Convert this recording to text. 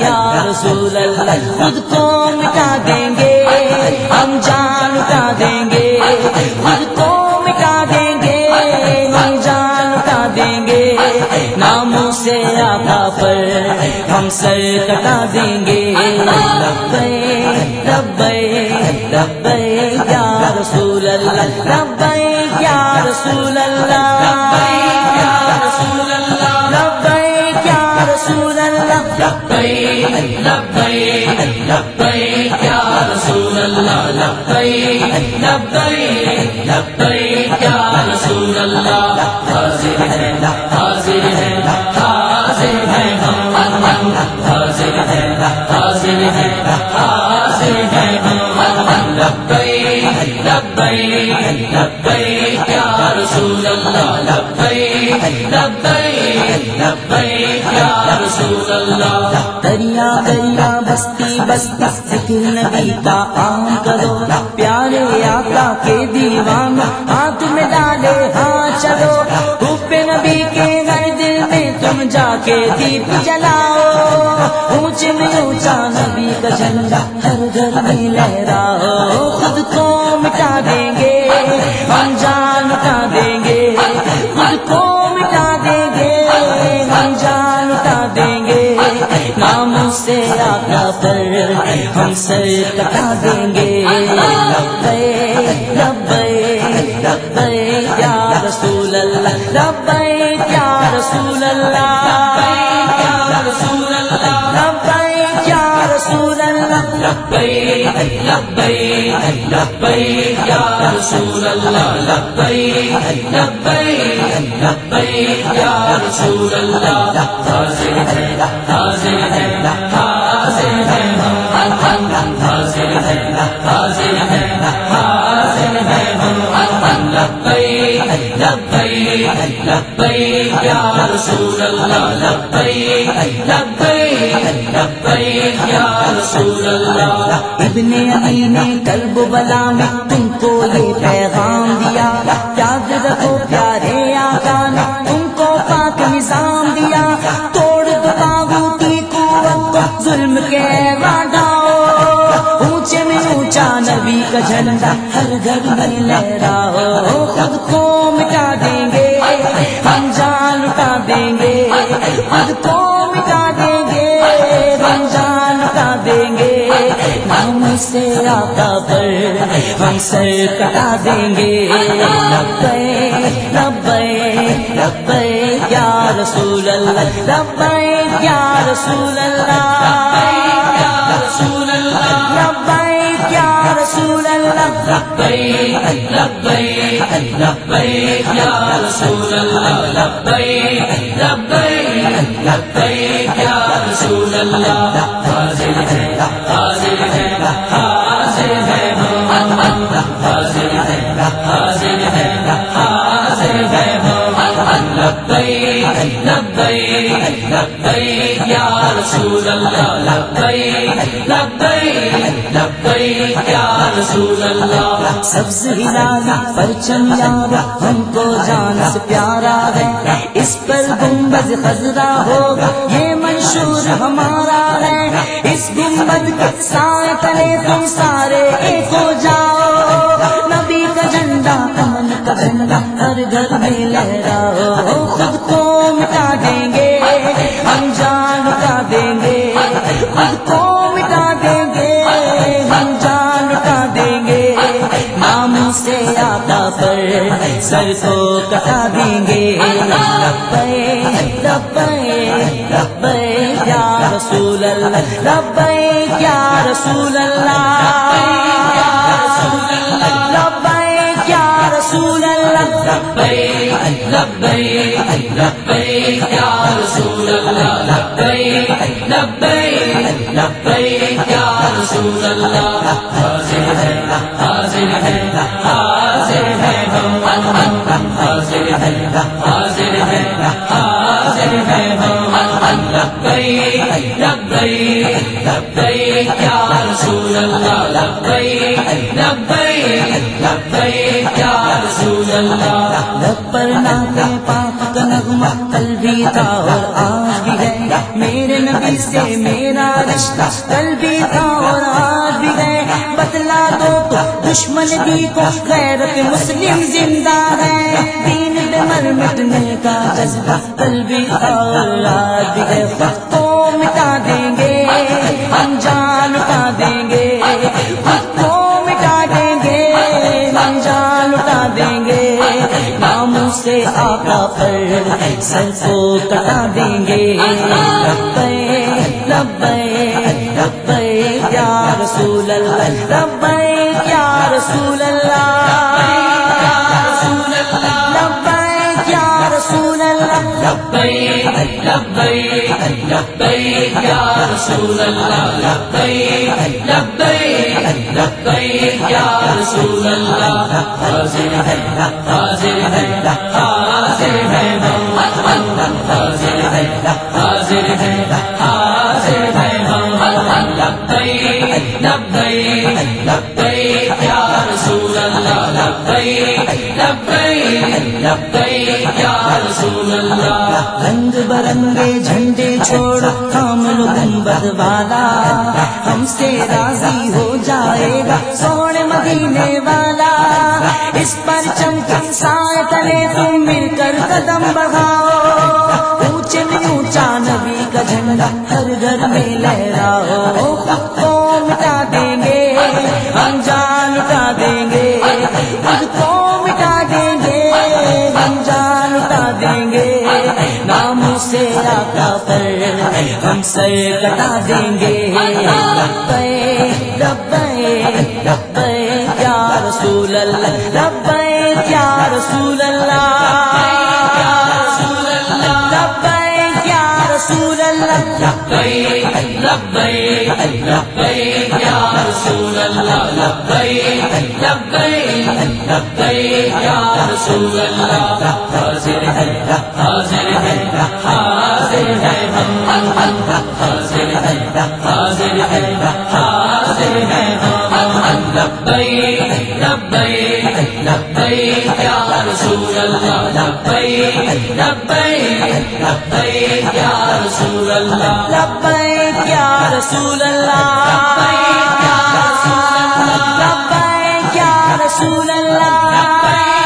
یا رسول اللہ خود کو مٹا دیں گے۔ ہم جان اٹھا دیں گے۔ خود کو مٹا دیں گے۔ ہم جان اٹھا دیں گے۔ ناموں سے آقا پر ہم سر کٹا دیں گے۔ لبیک لبیک لبیک یا رسول اللہ لبیک یا رسول اللہ۔ رسول اللہ لبیک لبیک لبیک یا رسول اللہ لبیک لبیک لبیک یا رسول اللہ حاضر ہے حاضر ہے حاضر ہے ہم حاضر ہے حاضر ہے حاضر ہے ہم لبیک لبیک لبیک یا رسول اللہ لبیک لبیک لبیک یا رسول اللہ، دریا دریا بستی بستی، ذکر نبی کا عام کرو۔ پیارے آقا کے دیوان ہاتھ میں ڈالے ہاں چلو۔ روپ نبی کے گھر دل میں تم جا کے دیپ جلاؤ۔ اونچے میں اونچا نبی کا جھنڈا سر کٹا دیں گے۔ لبیک لبیک لبیک یا رسول اللہ۔ لبیک یا رسول اللہ۔ یا رسول اللہ لبیک یا رسول اللہ۔ لبیک لبیک لبیک یا رسول اللہ۔ لبیک لبیک لبیک یا رسول اللہ۔ حاضر ہے حاضر ہے یا رسول اللہ، لبیک لبیک لبیک یا رسول اللہ۔ ابن علی نے کلب بلا میں تم کو یہ پیغام دیا۔ یاد رکھو پیارے آقا نے تم کو پاک نظام دیا۔ توڑ دو باغوں کی قوت کو ظلم کے واڈاؤ اونچے میں اونچا نبی کا جھنڈا ہر گھر میں لہراؤ خود کو خود کو مٹا دیں گے، ہم جان اٹھا دیں گے۔ نام سے آقا پر ہم سر کٹا دیں گے۔ لبیک لبیک لبیک یا رسول اللہ، لبیک یا رسول اللہ یا رسول اللہ۔ لبیک یا رسول اللہ۔ لبیک لبیک لبیک یا رسول اللہ۔ لبیک لبیک لبیک کیا رسول اللہ حاضر ہے۔ لبیک لبیک یا رسول اللہ، لبیک لبیک لبیک یا رسول اللہ۔ سبز ہلال پرچم یار ہم کو جان سے پیارا ہے۔ اس پر گنبد خزرا ہوگا، یہ منشور ہمارا ہے۔ اس گنبد کے سائے تلے تم سارے ایک ہو جاؤ۔ نبی کا جھنڈا، امن کا جھنڈا، ہر گھر میں لہراؤ۔ سر کو کٹا دیں گے لبیک لبیک لبیک یا رسول اللہ لبیک یا رسول اللہ لبیک یا رسول اللہ لبیک لبیک لبیک یا رسول اللہ لبیک لبیک لبیک یا رسول اللہ ہم لبیک لبیک لبیک یا رسول اللہ رسول اللہ۔ لب پر پاک کا نغمہ کل بھی تھا اور آج بھی ہے۔ میرے نبی سے میرا رشتہ، کل بھی تھا اور آج بھی ہے۔ بتلا دو تو دشمن بھی کو غیرت مسلم زندہ ہے۔ دین پہ مر مٹنے کا جذبہ کل بھی ہے۔ خود کو مٹا دیں گے، ہم جان لٹا دیں گے۔ خود کو مٹا دیں گے، ہم جان لٹا دیں گے۔ ناموں سے آقا پر سر کو کٹا دیں گے۔ لبے لبے لبے یا رسول اللہ لبے رسول اللہ۔ لبے یا رسول حاضر ہے حاضر ہے رنگ برنگے جھنڈے چھوڑ ہم گنبد والا ہم سے راضی ہو جائے گا سونے مدینے والا اس پر چمک سائے تلے تم مل کر قدم بڑھاؤ اونچے میں اونچا نبی کا جھنڈا ہر گھر میں لہراؤ کو مٹا دیں گے ہم جان ہم سر کٹا دیں گے۔ لبے لبے لبے یا رسول اللہ۔ لبے یا رسول اللہ۔ لبے رسول اللہ۔ رسول اللہ۔ رسول اللہ۔ حاضر ہے حاضر ہے حاضر ہے محمد حاضر ہے حاضر ہے حاضر ہے لبیک لبیک لبیک یا رسول اللہ لبیک لبیک لبیک یا رسول اللہ لبیک یا رسول اللہ لبیک یا رسول اللہ